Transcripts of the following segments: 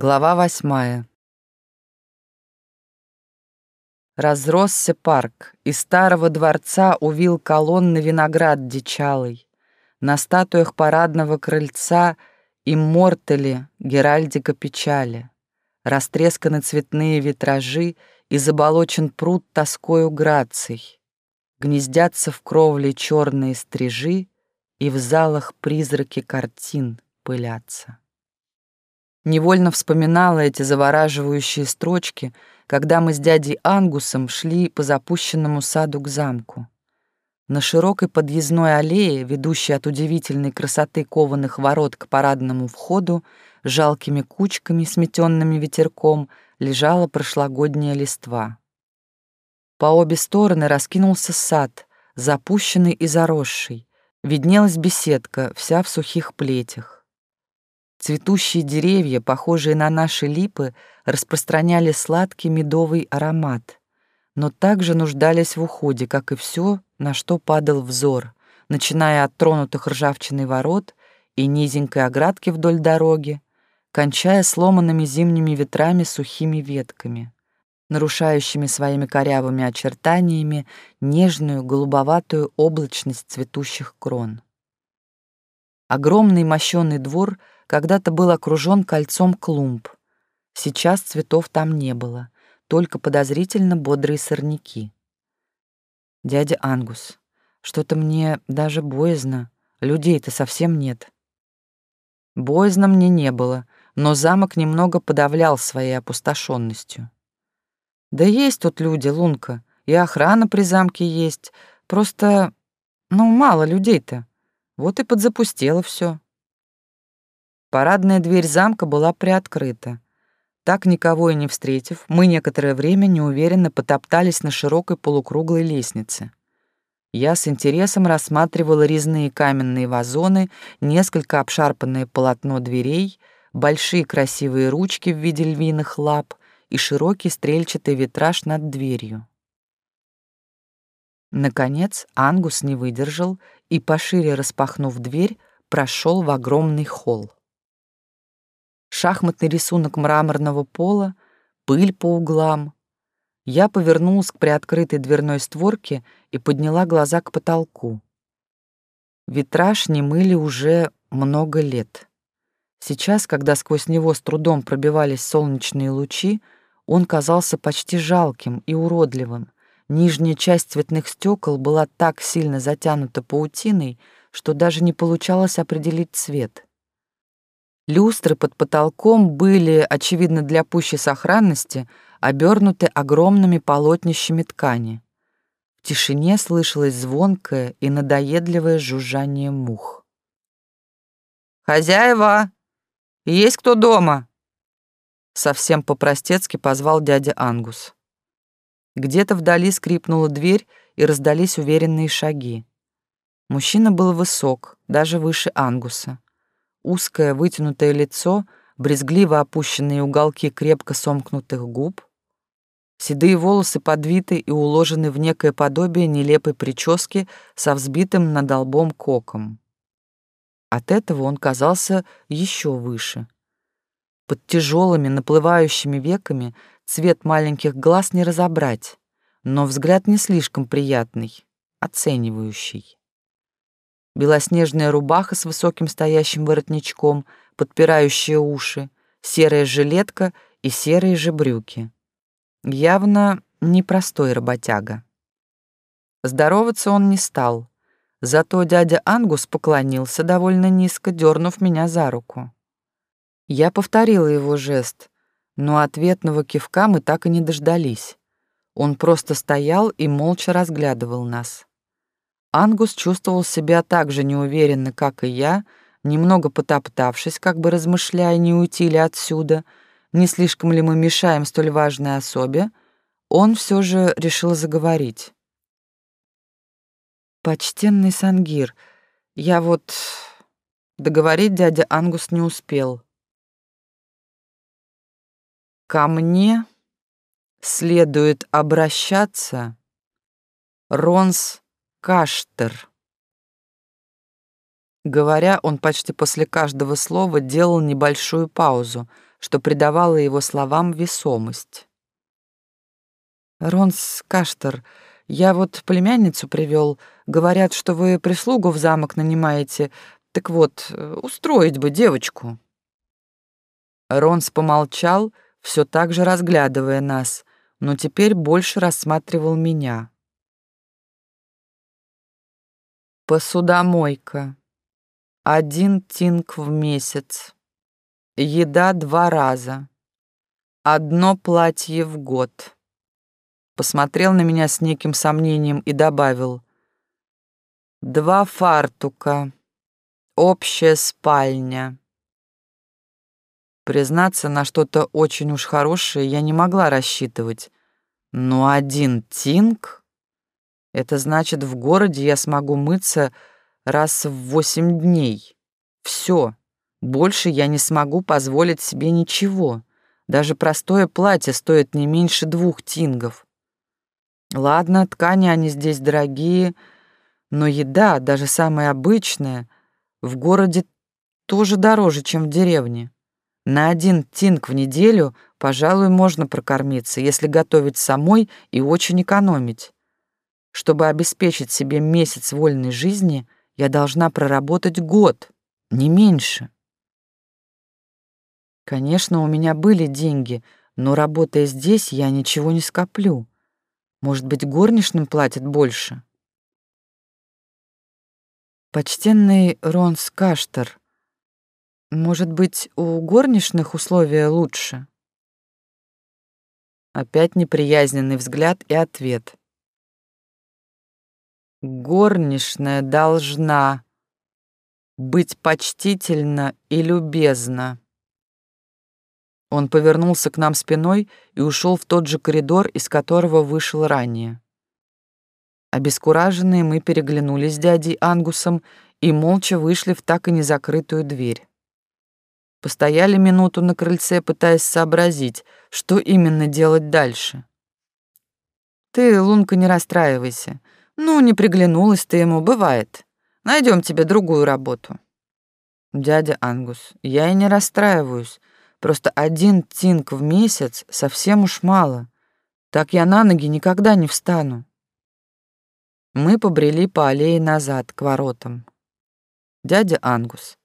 Глава восьмая. Разросся парк, из старого дворца увил колонны виноград дичалый. На статуях парадного крыльца иммортали Геральдика печали. Растресканы цветные витражи и заболочен пруд тоскою граций. Гнездятся в кровле черные стрижи, и в залах призраки картин пылятся. Невольно вспоминала эти завораживающие строчки, когда мы с дядей Ангусом шли по запущенному саду к замку. На широкой подъездной аллее, ведущей от удивительной красоты кованых ворот к парадному входу, жалкими кучками, сметенными ветерком, лежала прошлогодняя листва. По обе стороны раскинулся сад, запущенный и заросший. Виднелась беседка, вся в сухих плетях. Цветущие деревья, похожие на наши липы, распространяли сладкий медовый аромат, но также нуждались в уходе, как и все, на что падал взор, начиная от тронутых ржавчиной ворот и низенькой оградки вдоль дороги, кончая сломанными зимними ветрами сухими ветками, нарушающими своими корявыми очертаниями нежную голубоватую облачность цветущих крон. Огромный мощёный двор — когда-то был окружен кольцом клумб. Сейчас цветов там не было, только подозрительно бодрые сорняки. «Дядя Ангус, что-то мне даже боязно, людей-то совсем нет». Боязно мне не было, но замок немного подавлял своей опустошенностью. «Да есть тут люди, Лунка, и охрана при замке есть, просто, ну, мало людей-то, вот и подзапустело все. Парадная дверь замка была приоткрыта. Так никого и не встретив, мы некоторое время неуверенно потоптались на широкой полукруглой лестнице. Я с интересом рассматривала резные каменные вазоны, несколько обшарпанное полотно дверей, большие красивые ручки в виде львиных лап и широкий стрельчатый витраж над дверью. Наконец Ангус не выдержал и, пошире распахнув дверь, прошел в огромный холл шахматный рисунок мраморного пола, пыль по углам. Я повернулась к приоткрытой дверной створке и подняла глаза к потолку. Витраж не мыли уже много лет. Сейчас, когда сквозь него с трудом пробивались солнечные лучи, он казался почти жалким и уродливым. Нижняя часть цветных стекол была так сильно затянута паутиной, что даже не получалось определить цвет. Люстры под потолком были, очевидно для пущей сохранности, обернуты огромными полотнищами ткани. В тишине слышалось звонкое и надоедливое жужжание мух. «Хозяева! Есть кто дома?» Совсем по-простецки позвал дядя Ангус. Где-то вдали скрипнула дверь, и раздались уверенные шаги. Мужчина был высок, даже выше Ангуса узкое вытянутое лицо, брезгливо опущенные уголки крепко сомкнутых губ, седые волосы подвиты и уложены в некое подобие нелепой прически со взбитым над лбом коком. От этого он казался еще выше. Под тяжелыми наплывающими веками цвет маленьких глаз не разобрать, но взгляд не слишком приятный, оценивающий белоснежная рубаха с высоким стоящим воротничком, подпирающая уши, серая жилетка и серые же брюки. Явно непростой работяга. Здороваться он не стал, зато дядя Ангус поклонился довольно низко, дернув меня за руку. Я повторила его жест, но ответного кивка мы так и не дождались. Он просто стоял и молча разглядывал нас. Ангус чувствовал себя так же неуверенно, как и я, немного потоптавшись, как бы размышляя, не уйти ли отсюда, не слишком ли мы мешаем столь важной особе, он все же решил заговорить. «Почтенный Сангир, я вот...» Договорить дядя Ангус не успел. «Ко мне следует обращаться, Ронс Каштер. Говоря, он почти после каждого слова делал небольшую паузу, что придавало его словам весомость. «Ронс Каштер, я вот племянницу привел. Говорят, что вы прислугу в замок нанимаете. Так вот, устроить бы девочку». Ронс помолчал, все так же разглядывая нас, но теперь больше рассматривал меня. Посудомойка. Один тинг в месяц. Еда два раза. Одно платье в год. Посмотрел на меня с неким сомнением и добавил. Два фартука. Общая спальня. Признаться, на что-то очень уж хорошее я не могла рассчитывать. Но один тинг... Это значит, в городе я смогу мыться раз в восемь дней. Все. Больше я не смогу позволить себе ничего. Даже простое платье стоит не меньше двух тингов. Ладно, ткани они здесь дорогие, но еда, даже самая обычная, в городе тоже дороже, чем в деревне. На один тинг в неделю, пожалуй, можно прокормиться, если готовить самой и очень экономить. Чтобы обеспечить себе месяц вольной жизни, я должна проработать год, не меньше. Конечно, у меня были деньги, но работая здесь, я ничего не скоплю. Может быть, горничным платят больше? Почтенный Ронс Каштер, может быть, у горничных условия лучше? Опять неприязненный взгляд и ответ. Горничная должна быть почтительна и любезна. Он повернулся к нам спиной и ушел в тот же коридор, из которого вышел ранее. Обескураженные мы переглянулись с дядей Ангусом и молча вышли в так и не закрытую дверь. Постояли минуту на крыльце, пытаясь сообразить, что именно делать дальше. «Ты, Лунка, не расстраивайся. Ну, не приглянулась ты ему, бывает. Найдем тебе другую работу». «Дядя Ангус, я и не расстраиваюсь. Просто один тинг в месяц совсем уж мало. Так я на ноги никогда не встану». Мы побрели по аллее назад, к воротам. «Дядя Ангус,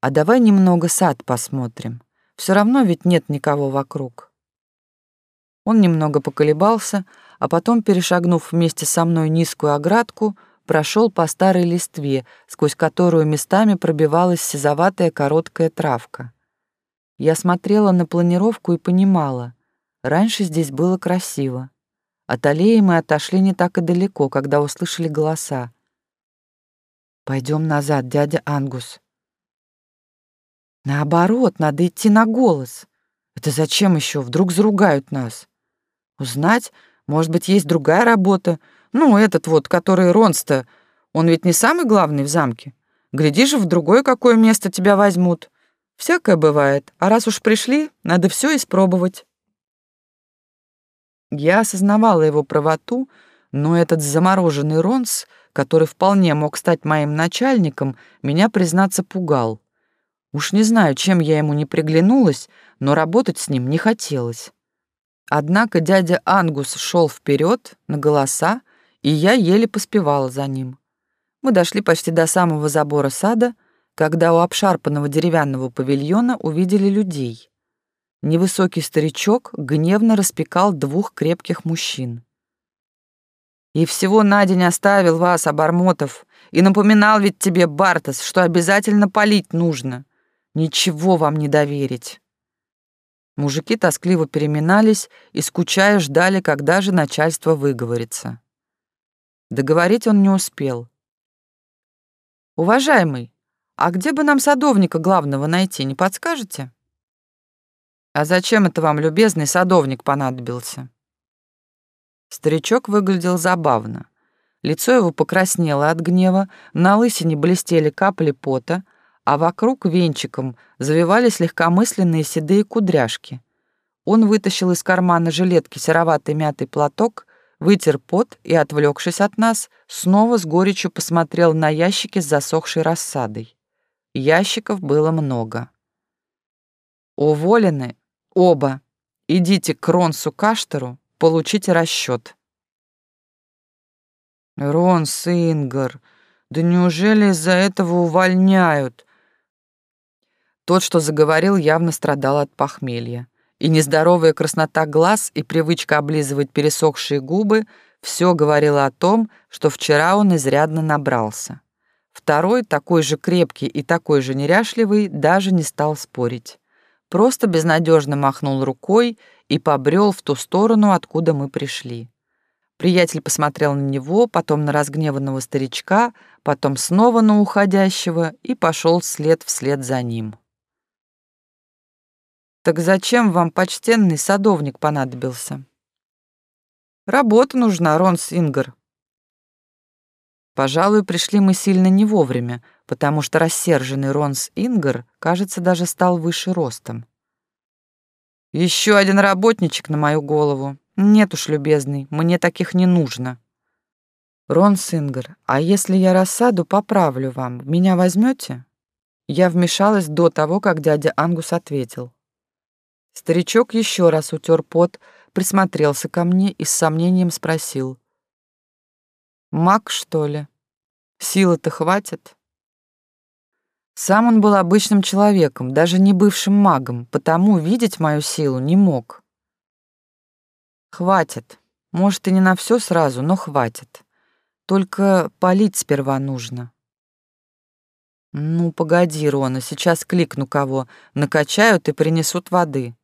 а давай немного сад посмотрим. Все равно ведь нет никого вокруг. Он немного поколебался, а потом, перешагнув вместе со мной низкую оградку, прошел по старой листве, сквозь которую местами пробивалась сизоватая короткая травка. Я смотрела на планировку и понимала, раньше здесь было красиво. От аллеи мы отошли не так и далеко, когда услышали голоса. Пойдем назад, дядя Ангус», Наоборот, надо идти на голос. Это зачем еще? Вдруг заругают нас. Узнать, может быть, есть другая работа. Ну, этот вот, который Ронста, он ведь не самый главный в замке. Глядишь, в другое какое место тебя возьмут. Всякое бывает, а раз уж пришли, надо все испробовать. Я осознавала его правоту, но этот замороженный Ронс, который вполне мог стать моим начальником, меня, признаться, пугал. Уж не знаю, чем я ему не приглянулась, но работать с ним не хотелось. Однако дядя Ангус шел вперед на голоса, и я еле поспевала за ним. Мы дошли почти до самого забора сада, когда у обшарпанного деревянного павильона увидели людей. Невысокий старичок гневно распекал двух крепких мужчин. «И всего на день оставил вас, Обормотов, и напоминал ведь тебе, Бартас, что обязательно полить нужно. Ничего вам не доверить. Мужики тоскливо переминались и, скучая, ждали, когда же начальство выговорится. Договорить он не успел. «Уважаемый, а где бы нам садовника главного найти, не подскажете?» «А зачем это вам, любезный садовник, понадобился?» Старичок выглядел забавно. Лицо его покраснело от гнева, на лысине блестели капли пота, а вокруг венчиком завивались легкомысленные седые кудряшки. Он вытащил из кармана жилетки сероватый мятый платок, вытер пот и, отвлекшись от нас, снова с горечью посмотрел на ящики с засохшей рассадой. Ящиков было много. Уволены оба. Идите к Ронсу Каштеру, получите расчет. Ронс Ингар, да неужели из-за этого увольняют? Тот, что заговорил, явно страдал от похмелья. И нездоровая краснота глаз и привычка облизывать пересохшие губы все говорило о том, что вчера он изрядно набрался. Второй, такой же крепкий и такой же неряшливый, даже не стал спорить. Просто безнадежно махнул рукой и побрел в ту сторону, откуда мы пришли. Приятель посмотрел на него, потом на разгневанного старичка, потом снова на уходящего и пошел вслед вслед за ним. «Так зачем вам почтенный садовник понадобился?» «Работа нужна, Рон Сингер», Пожалуй, пришли мы сильно не вовремя, потому что рассерженный Ронс Ингар, кажется, даже стал выше ростом. Еще один работничек на мою голову. Нет уж, любезный, мне таких не нужно. Рон Сингар, а если я рассаду поправлю вам, меня возьмете? Я вмешалась до того, как дядя Ангус ответил. Старичок еще раз утер пот, присмотрелся ко мне и с сомнением спросил. Маг, что ли? Силы-то хватит? Сам он был обычным человеком, даже не бывшим магом, потому видеть мою силу не мог. Хватит. Может, и не на все сразу, но хватит. Только полить сперва нужно. Ну, погоди, Рона, сейчас кликну кого, накачают и принесут воды.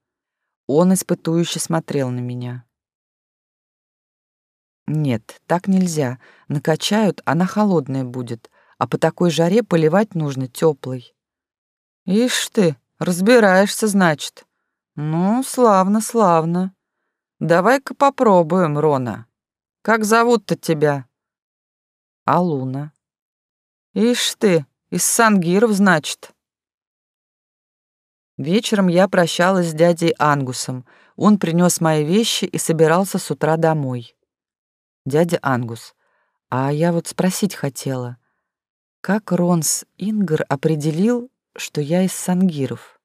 Он испытующе смотрел на меня. Нет, так нельзя. Накачают, она холодная будет, а по такой жаре поливать нужно теплой. Ишь ты, разбираешься, значит. Ну, славно, славно. Давай-ка попробуем, Рона. Как зовут-то тебя? Алуна. Ишь ты, из Сангиров, значит. Вечером я прощалась с дядей Ангусом. Он принес мои вещи и собирался с утра домой. Дядя Ангус, а я вот спросить хотела, как Ронс Ингар определил, что я из Сангиров?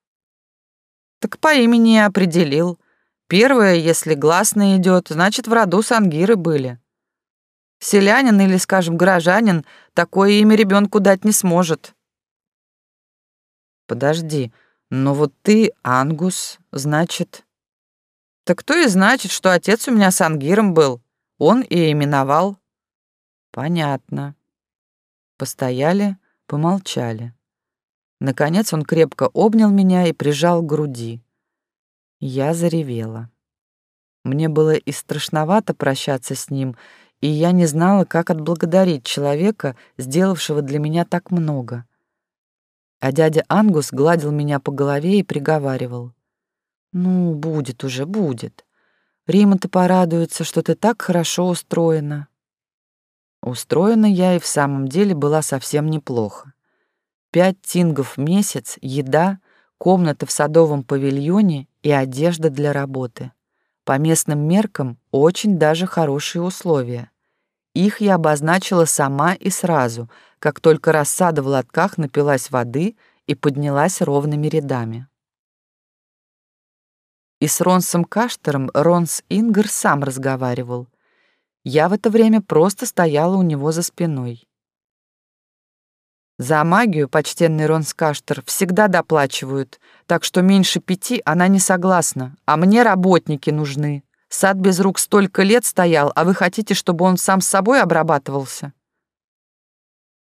Так по имени определил. Первое, если гласно идет, значит, в роду Сангиры были. Селянин или, скажем, горожанин такое имя ребенку дать не сможет. Подожди, но вот ты Ангус, значит... Так то и значит, что отец у меня Сангиром был. Он и именовал. Понятно. Постояли, помолчали. Наконец он крепко обнял меня и прижал к груди. Я заревела. Мне было и страшновато прощаться с ним, и я не знала, как отблагодарить человека, сделавшего для меня так много. А дядя Ангус гладил меня по голове и приговаривал. «Ну, будет уже, будет. Рима-то порадуется, что ты так хорошо устроена». Устроена я и в самом деле была совсем неплохо. Пять тингов в месяц, еда, комната в садовом павильоне и одежда для работы. По местным меркам очень даже хорошие условия. Их я обозначила сама и сразу, как только рассада в лотках напилась воды и поднялась ровными рядами. И с Ронсом Каштером Ронс Ингер сам разговаривал. Я в это время просто стояла у него за спиной. За магию почтенный Ронс Каштер всегда доплачивают, так что меньше пяти она не согласна, а мне работники нужны. Сад без рук столько лет стоял, а вы хотите, чтобы он сам с собой обрабатывался?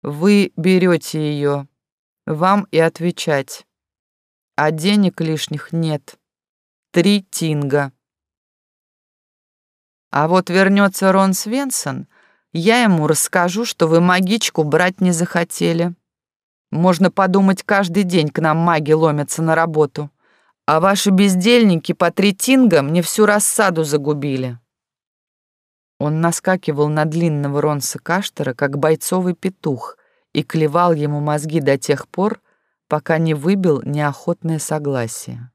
Вы берете ее, вам и отвечать. А денег лишних нет три тинга. А вот вернется Рон Свенсон, я ему расскажу, что вы магичку брать не захотели. Можно подумать, каждый день к нам маги ломятся на работу. А ваши бездельники по три тинга мне всю рассаду загубили. Он наскакивал на длинного Ронса Каштера, как бойцовый петух, и клевал ему мозги до тех пор, пока не выбил неохотное согласие.